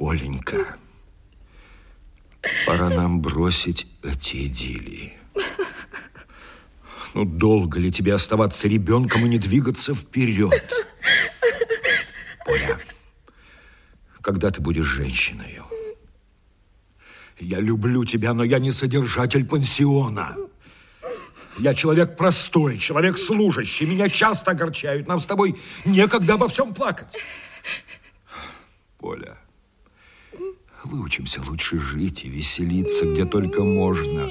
Поленька, пора нам бросить эти идиллии. Ну, долго ли тебе оставаться ребенком и не двигаться вперед? Поля, когда ты будешь женщиной? Я люблю тебя, но я не содержатель пансиона. Я человек простой, человек служащий. Меня часто огорчают. Нам с тобой некогда обо всем плакать. Поля, выучимся лучше жить и веселиться, где только можно.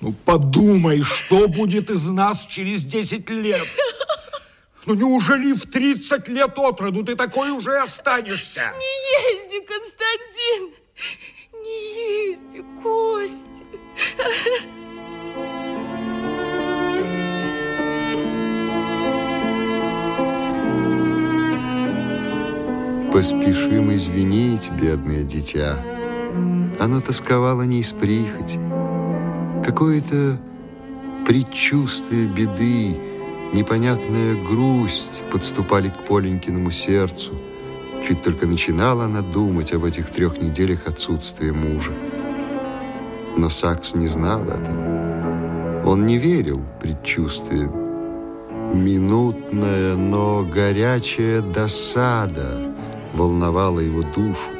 Ну, подумай, что будет из нас через 10 лет. Ну, неужели в 30 лет от роду ты такой уже останешься? Не езди, Константин! Не езди, Костя! Поспешим извинить, бедное дитя. Оно тосковало не из прихоти. Какое-то предчувствие беды, непонятная грусть подступали к Поленькиному сердцу. Чуть только начинала она думать об этих трех неделях отсутствия мужа. Но Сакс не знал этого. Он не верил предчувствиям. Минутная, но горячая досада волновала его душу.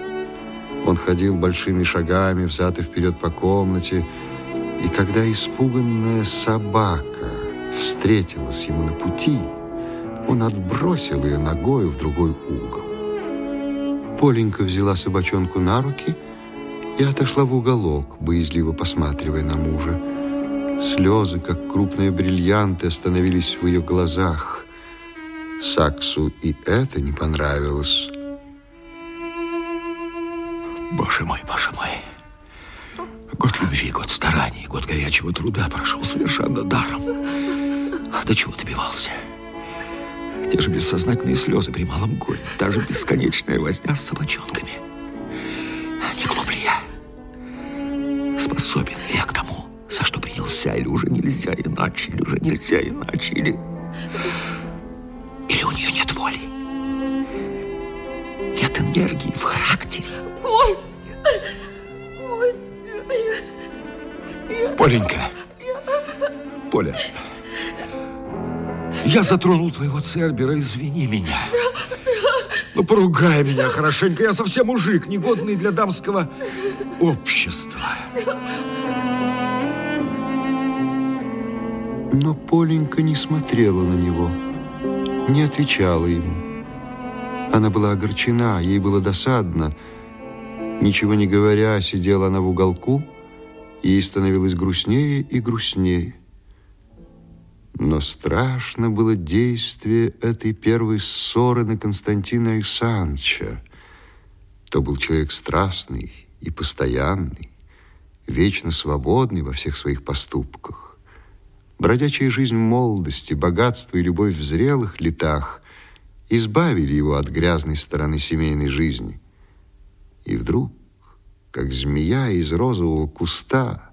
Он ходил большими шагами взад и вперед по комнате, и когда испуганная собака встретилась ему на пути, он отбросил ее ногою в другой угол. Поленька взяла собачонку на руки и отошла в уголок, боязливо посматривая на мужа. Слезы, как крупные бриллианты, остановились в ее глазах. Саксу и это не понравилось. Боже мой, боже мой. Год любви, год стараний, год горячего труда прошел совершенно даром. А до чего добивался? Те же бессознательные слезы при малом горе, даже бесконечная возня с собачонками. Не глуп ли я? Способен ли я к тому, за что принялся, или уже нельзя иначе, или уже нельзя иначе, или... Или у нее нет воли? Нет энергии в характере? Костя! Костя! Поленька! Поля, я затронул твоего Цербера, извини меня. Ну, поругай меня хорошенько, я совсем мужик, негодный для дамского общества. Но Поленька не смотрела на него, не отвечала ему. Она была огорчена, ей было досадно. Ничего не говоря, сидела она в уголку, и ей становилось грустнее и грустнее. Но страшно было действие этой первой ссоры на Константина Александровича. То был человек страстный и постоянный, вечно свободный во всех своих поступках. Бродячая жизнь молодости, богатство и любовь в зрелых летах избавили его от грязной стороны семейной жизни. И вдруг, как змея из розового куста,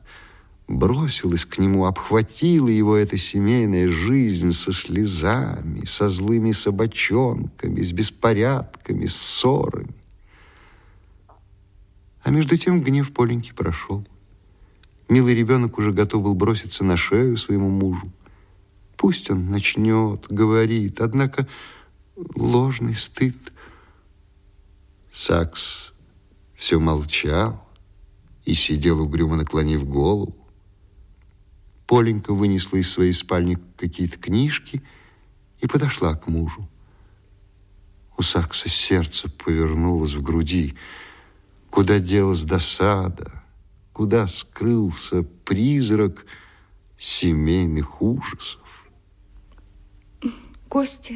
бросилась к нему, обхватила его эта семейная жизнь со слезами, со злыми собачонками, с беспорядками, с ссорами. А между тем гнев Поленьки прошел. Милый ребенок уже готов был броситься на шею своему мужу. Пусть он начнет, говорит, однако ложный стыд. Сакс все молчал и сидел угрюмо наклонив голову. Поленька вынесла из своей спальни какие-то книжки и подошла к мужу. У Сакса сердце повернулось в груди. Куда делась досада? Куда скрылся призрак семейных ужасов? Костя,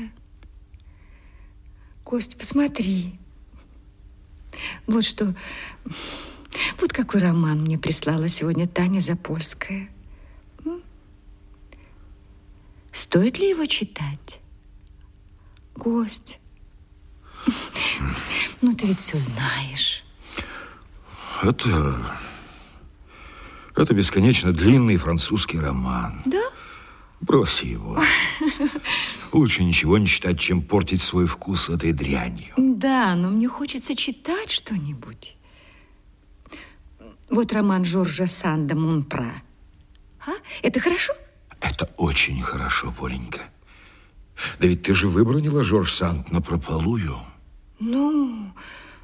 Костя, посмотри. Вот что... Вот какой роман мне прислала сегодня Таня Запольская. Стоит ли его читать? Гость. Ну, ты ведь все знаешь. Это... Это бесконечно длинный французский роман. Да? Брось его. Лучше ничего не читать, чем портить свой вкус этой дрянью. Да, но мне хочется читать что-нибудь. Вот роман Жоржа Санда Мунпра. А? Это хорошо? Это очень хорошо, Поленька. Да ведь ты же выбронила Жорж Санд на прополую. Ну,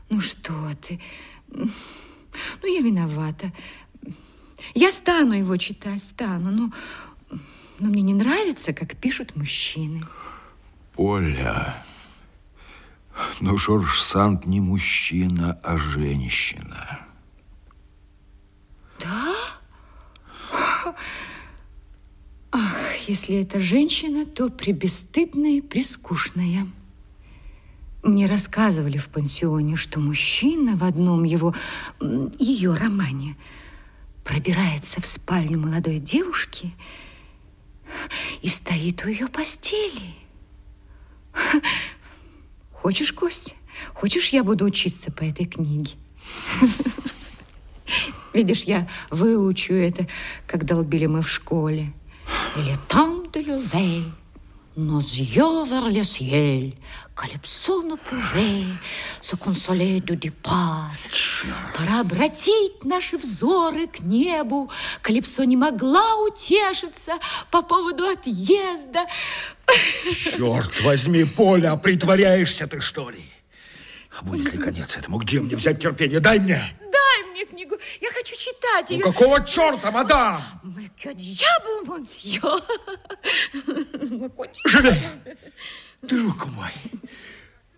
ну что ты. Ну, я виновата. Я стану его читать, стану. Но, но мне не нравится, как пишут мужчины. Поля, но Жорж Санд не мужчина, а женщина. Да? Ах, если это женщина, то прибесстыдная и прискучная. Мне рассказывали в пансионе, что мужчина в одном его, ее романе пробирается в спальню молодой девушки и стоит у ее постели. Хочешь, Костя? Хочешь, я буду учиться по этой книге? Видишь, я выучу это, как долбили мы в школе. Или там de lever nos yeux vers le ciel, Калипсо на пуже, du départ. Пора обратить наши взоры к небу. Калипсо не могла утешиться по поводу отъезда. Черт возьми, Поля, притворяешься ты, что ли? А будет ли конец этому? Где мне взять терпение? Дай мне! Мне книгу. Я хочу читать ее. Ну, какого черта, мадам? Мы que diable, monsieur. Живей! Друг мой,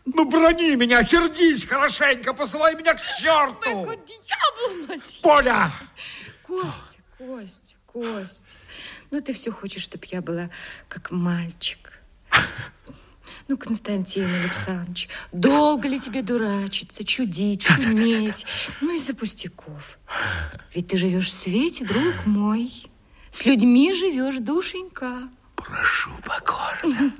ну брони меня, сердись хорошенько, посылай меня к черту! Поля! Костя, Костя, Костя, ну ты все хочешь, чтобы я была как мальчик. Ну, Константин Александрович, долго ли тебе дурачиться, чудить, шуметь? Ну, из-за пустяков. Ведь ты живешь в свете, друг мой. С людьми живешь, душенька. Прошу покорно.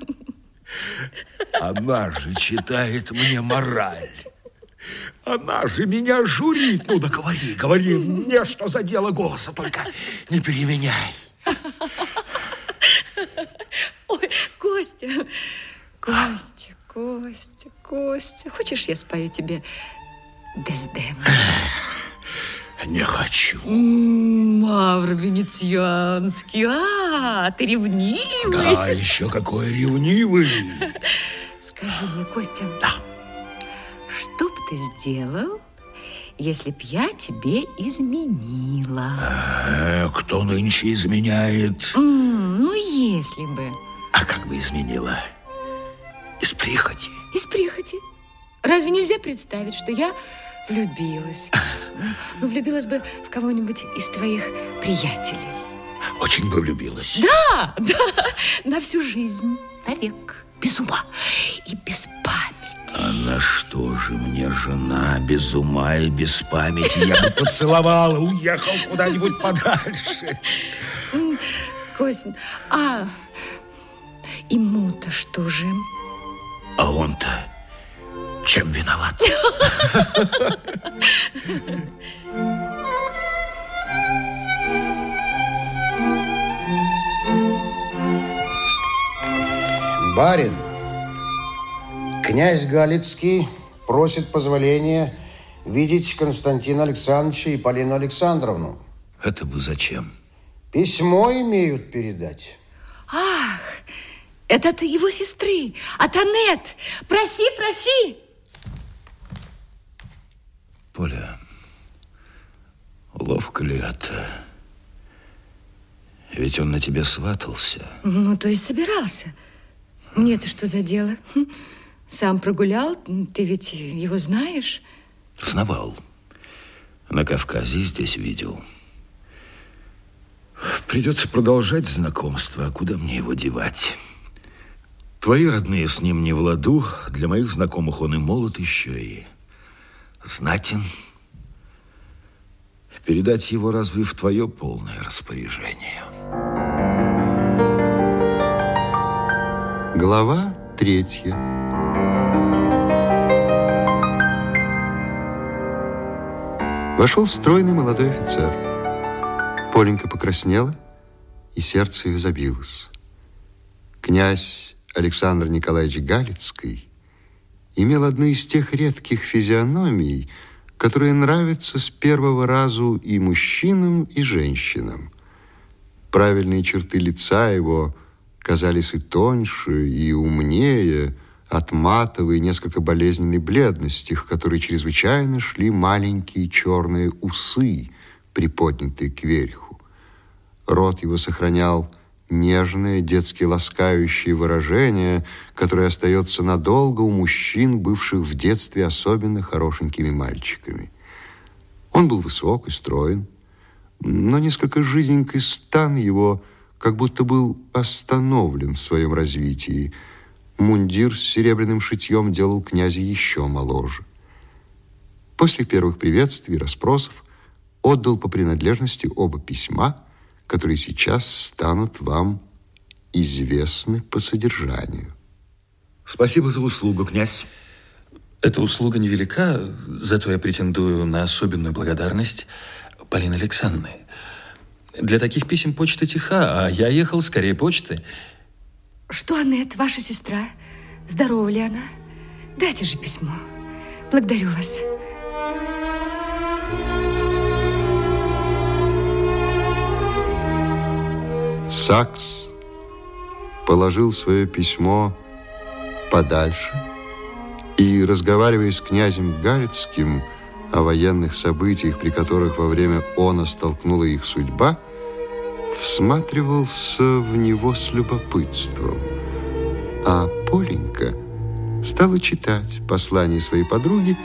Она же читает мне мораль. Она же меня журит. Ну да говори, говори мне, что за дело голоса, только не переменяй. Ой, Костя, Костя, Костя, Костя, хочешь, я спою тебе Дездем? Не хочу. Мавр венецианский. А, ты ревнивый. Да, еще какой ревнивый. Скажи мне, Костя. Да. Что б ты сделал, если б я тебе изменила? Э, кто нынче изменяет? М, ну, если бы. А как бы изменила? Из прихоти. Из прихоти. Разве нельзя представить, что я влюбилась? Ну, влюбилась бы в кого-нибудь из твоих приятелей. Очень бы влюбилась. Да, да, на всю жизнь, навек, без ума и без памяти. Она что же мне жена без ума и без памяти? Я бы поцеловал и уехал куда-нибудь подальше. Костя, а ему-то что же? А он-то чем виноват? Барин, князь Галицкий просит позволения видеть Константина Александровича и Полину Александровну. Это бы зачем? Письмо имеют передать. Ах, это от его сестры, от Анет. Проси, проси. Поля, ловко ли это? Ведь он на тебя сватался. Ну, то есть собирался. Мне-то что за дело? Хм, Сам прогулял, ты ведь его знаешь? Знавал. На Кавказе здесь видел. Придется продолжать знакомство, а куда мне его девать? Твои родные с ним не в ладу, для моих знакомых он и молод еще, и знатен. Передать его разве в твое полное распоряжение? Глава третья. Вошел стройный молодой офицер. Поленька покраснела, и сердце ее забилось. Князь Александр Николаевич Галицкий имел одну из тех редких физиономий, которые нравятся с первого разу и мужчинам, и женщинам. Правильные черты лица его казались и тоньше, и умнее от матовой, несколько болезненной бледности, к которой чрезвычайно шли маленькие черные усы, приподнятые кверху. Рот его сохранял нежное, детски ласкающее выражение, которое остается надолго у мужчин, бывших в детстве особенно хорошенькими мальчиками. Он был высок и строен, но несколько жизненький стан его как будто был остановлен в своем развитии. Мундир с серебряным шитьем делал князя еще моложе. После первых приветствий и расспросов отдал по принадлежности оба письма – которые сейчас станут вам известны по содержанию. Спасибо за услугу, князь. Эта услуга невелика, зато я претендую на особенную благодарность Полины Александровны. Для таких писем почта тиха, а я ехал скорее почты. Что, Аннет, ваша сестра? Здорова ли она? Дайте же письмо. Благодарю вас. Сакс положил свое письмо подальше и, разговаривая с князем Галицким о военных событиях, при которых во время она столкнула их судьба, всматривался в него с любопытством. А Поленька стала читать послание своей подруги,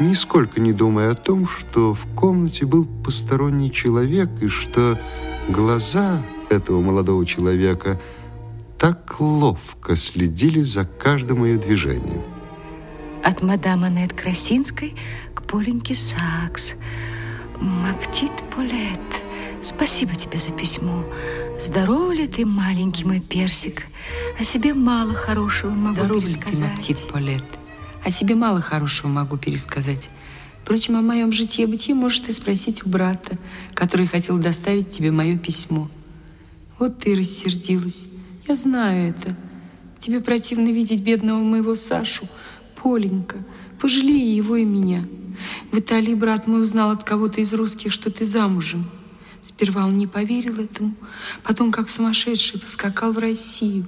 нисколько не думая о том, что в комнате был посторонний человек и что глаза этого молодого человека так ловко следили за каждым ее движением. От мадам Анет Красинской к Поленьке Сакс. Маптит Полет, спасибо тебе за письмо. Здоров ли ты, маленький мой персик? О себе мало хорошего могу Здоров пересказать. Маптит Полет. О себе мало хорошего могу пересказать. Впрочем, о моем житье-бытие можешь ты спросить у брата, который хотел доставить тебе мое письмо. Вот ты рассердилась. Я знаю это. Тебе противно видеть бедного моего Сашу. Поленька, пожалей его и меня. В Италии брат мой узнал от кого-то из русских, что ты замужем. Сперва он не поверил этому, потом, как сумасшедший, поскакал в Россию.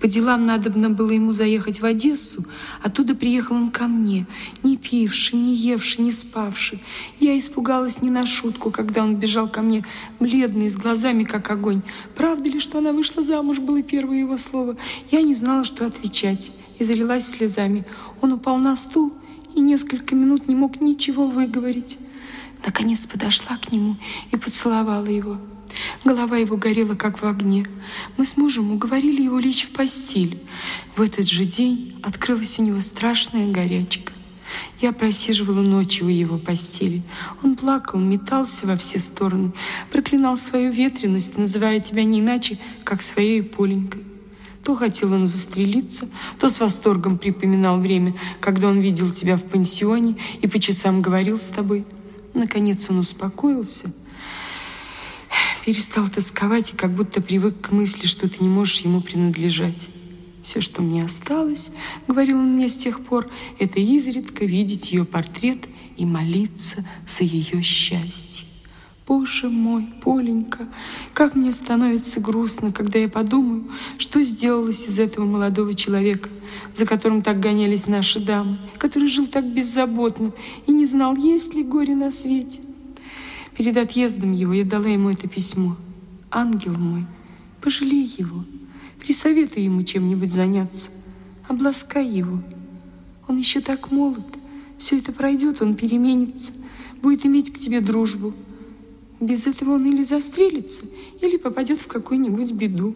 По делам надобно было ему заехать в Одессу, оттуда приехал он ко мне, не пивший, не евший, не спавший. Я испугалась не на шутку, когда он бежал ко мне, бледный, с глазами, как огонь. Правда ли, что она вышла замуж, было первое его слово. Я не знала, что отвечать, и залилась слезами. Он упал на стул и несколько минут не мог ничего выговорить. Наконец подошла к нему и поцеловала его. Голова его горела, как в огне. Мы с мужем уговорили его лечь в постель. В этот же день открылась у него страшная горячка. Я просиживала ночью у его постели. Он плакал, метался во все стороны, проклинал свою ветренность, называя тебя не иначе, как своей Поленькой. То хотел он застрелиться, то с восторгом припоминал время, когда он видел тебя в пансионе и по часам говорил с тобой – Наконец он успокоился, перестал тосковать и как будто привык к мысли, что ты не можешь ему принадлежать. Все, что мне осталось, говорил он мне с тех пор, это изредка видеть ее портрет и молиться за ее счастье. Боже мой, Поленька, как мне становится грустно, когда я подумаю, что сделалось из этого молодого человека, за которым так гонялись наши дамы, который жил так беззаботно и не знал, есть ли горе на свете. Перед отъездом его я дала ему это письмо. Ангел мой, пожалей его, присоветуй ему чем-нибудь заняться, обласкай его. Он еще так молод, все это пройдет, он переменится, будет иметь к тебе дружбу, без этого он или застрелится, или попадет в какую-нибудь беду.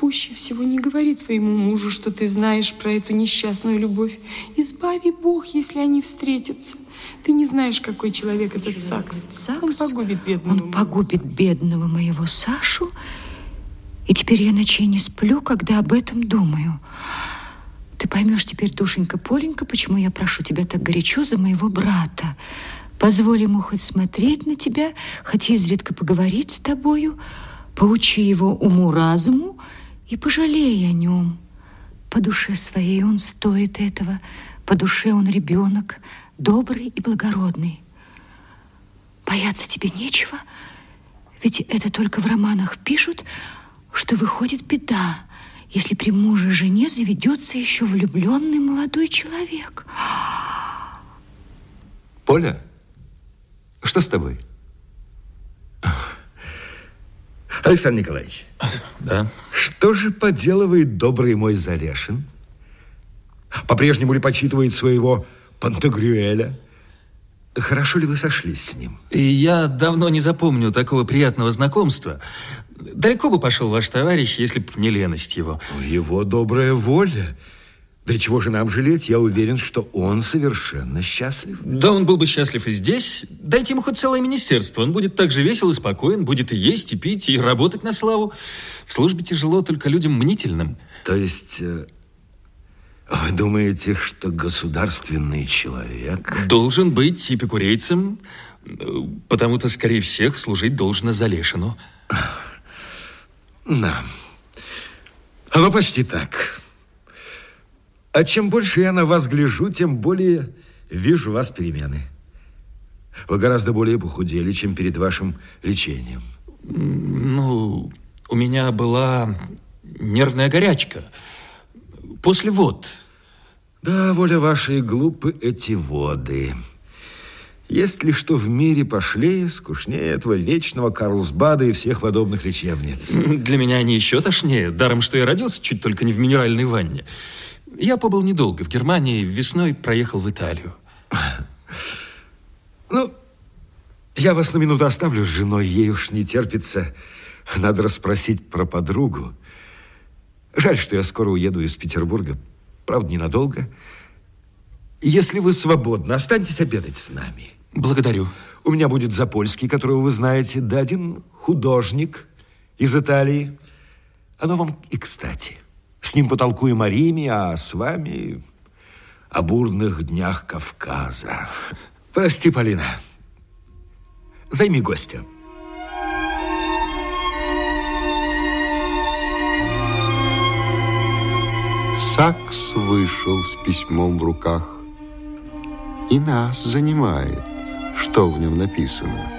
Пуще всего не говори твоему мужу, что ты знаешь про эту несчастную любовь. Избави Бог, если они встретятся. Ты не знаешь, какой человек этот Сакс. Сакс. Он погубит бедного. Он погубит бедного моего Сашу. И теперь я ночей не сплю, когда об этом думаю. Ты поймешь теперь, душенька Поленька, почему я прошу тебя так горячо за моего брата. Позволь ему хоть смотреть на тебя, хоть изредка поговорить с тобою, поучи его уму-разуму и пожалей о нем. по душе своей он стоит этого, по душе он ребенок, добрый и благородный. Бояться тебе нечего, ведь это только в романах пишут, что выходит беда, если при муже жене заведется еще влюбленный молодой человек. Поля, что с тобой? Александр Николаевич. Да? Что же поделывает добрый мой Залешин? По-прежнему ли почитывает своего Пантагрюэля? Хорошо ли вы сошлись с ним? И я давно не запомню такого приятного знакомства. Далеко бы пошел ваш товарищ, если б не леность его. Его добрая воля. Да чего же нам жалеть? Я уверен, что он совершенно счастлив. Да он был бы счастлив и здесь. Дайте ему хоть целое министерство. Он будет так же весел и спокоен, будет и есть, и пить, и работать на славу. В службе тяжело только людям мнительным. То есть... э, Вы думаете, что государственный человек... Должен быть эпикурейцем, э, потому-то, скорее всех, служить должно Залешину. Да. Оно почти так. А чем больше я на вас гляжу, тем более вижу вас перемены. Вы гораздо более похудели, чем перед вашим лечением. Ну, у меня была нервная горячка. После вод. Да, воля ваша и глупы эти воды. Есть ли что в мире пошлее, скучнее этого вечного Карлсбада и всех подобных лечебниц? Для меня они еще тошнее, даром, что я родился чуть только не в минеральной ванне. Я побыл недолго в Германии, весной проехал в Италию. Ну, я вас на минуту оставлю с женой, ей уж не терпится. Надо расспросить про подругу. Жаль, что я скоро уеду из Петербурга. Правда, ненадолго. Если вы свободны, останьтесь обедать с нами. Благодарю. У меня будет Запольский, которого вы знаете, да один художник из Италии. Оно вам и кстати. С ним потолкуем о Риме, а с вами о бурных днях Кавказа. Прости, Полина. Займи гостя. Сакс вышел с письмом в руках. И нас занимает, что в нем написано.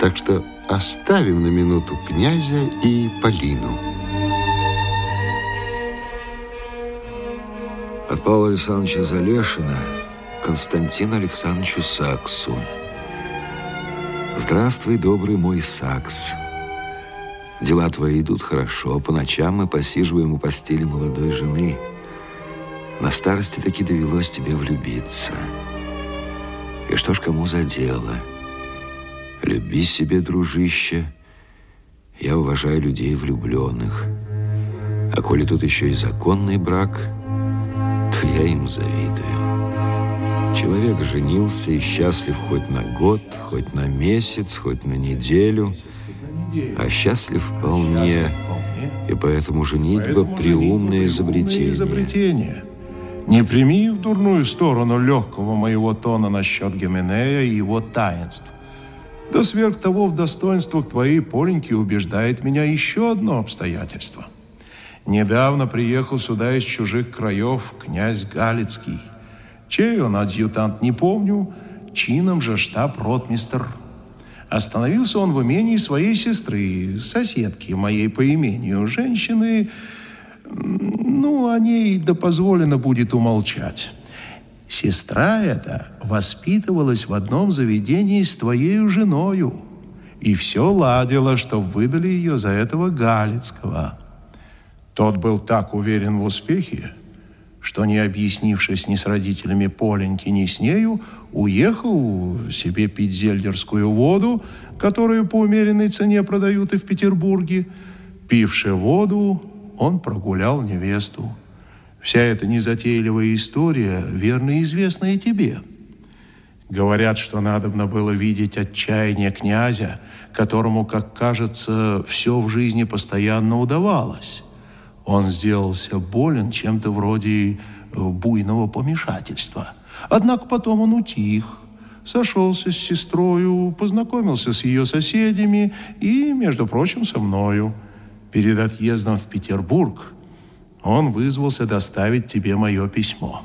Так что оставим на минуту князя и Полину. От Павла Александровича Залешина Константину Александровичу Саксу. Здравствуй, добрый мой Сакс. Дела твои идут хорошо. По ночам мы посиживаем у постели молодой жены. На старости таки довелось тебе влюбиться. И что ж кому за дело? Люби себе, дружище. Я уважаю людей влюбленных. А коли тут еще и законный брак, то я им завидую. Человек женился и счастлив хоть на год, хоть на месяц, хоть на неделю, а счастлив вполне. И поэтому женитьба – приумное изобретение. изобретение. Не прими в дурную сторону легкого моего тона насчет Гименея и его таинств. Да сверх того в достоинствах твоей Поленьки убеждает меня еще одно обстоятельство. Недавно приехал сюда из чужих краев князь Галицкий. Чей он адъютант, не помню, чином же штаб-ротмистр. Остановился он в имении своей сестры, соседки моей по имению, женщины, ну, о ней да позволено будет умолчать. Сестра эта воспитывалась в одном заведении с твоей женою, и все ладило, что выдали ее за этого Галицкого. Тот был так уверен в успехе, что, не объяснившись ни с родителями Поленьки, ни с нею, уехал себе пить зельдерскую воду, которую по умеренной цене продают и в Петербурге. Пивши воду, он прогулял невесту. Вся эта незатейливая история верно известна и тебе. Говорят, что надобно было видеть отчаяние князя, которому, как кажется, все в жизни постоянно удавалось. Он сделался болен чем-то вроде э, буйного помешательства. Однако потом он утих, сошелся с сестрою, познакомился с ее соседями и, между прочим, со мною. Перед отъездом в Петербург Он вызвался доставить тебе мое письмо.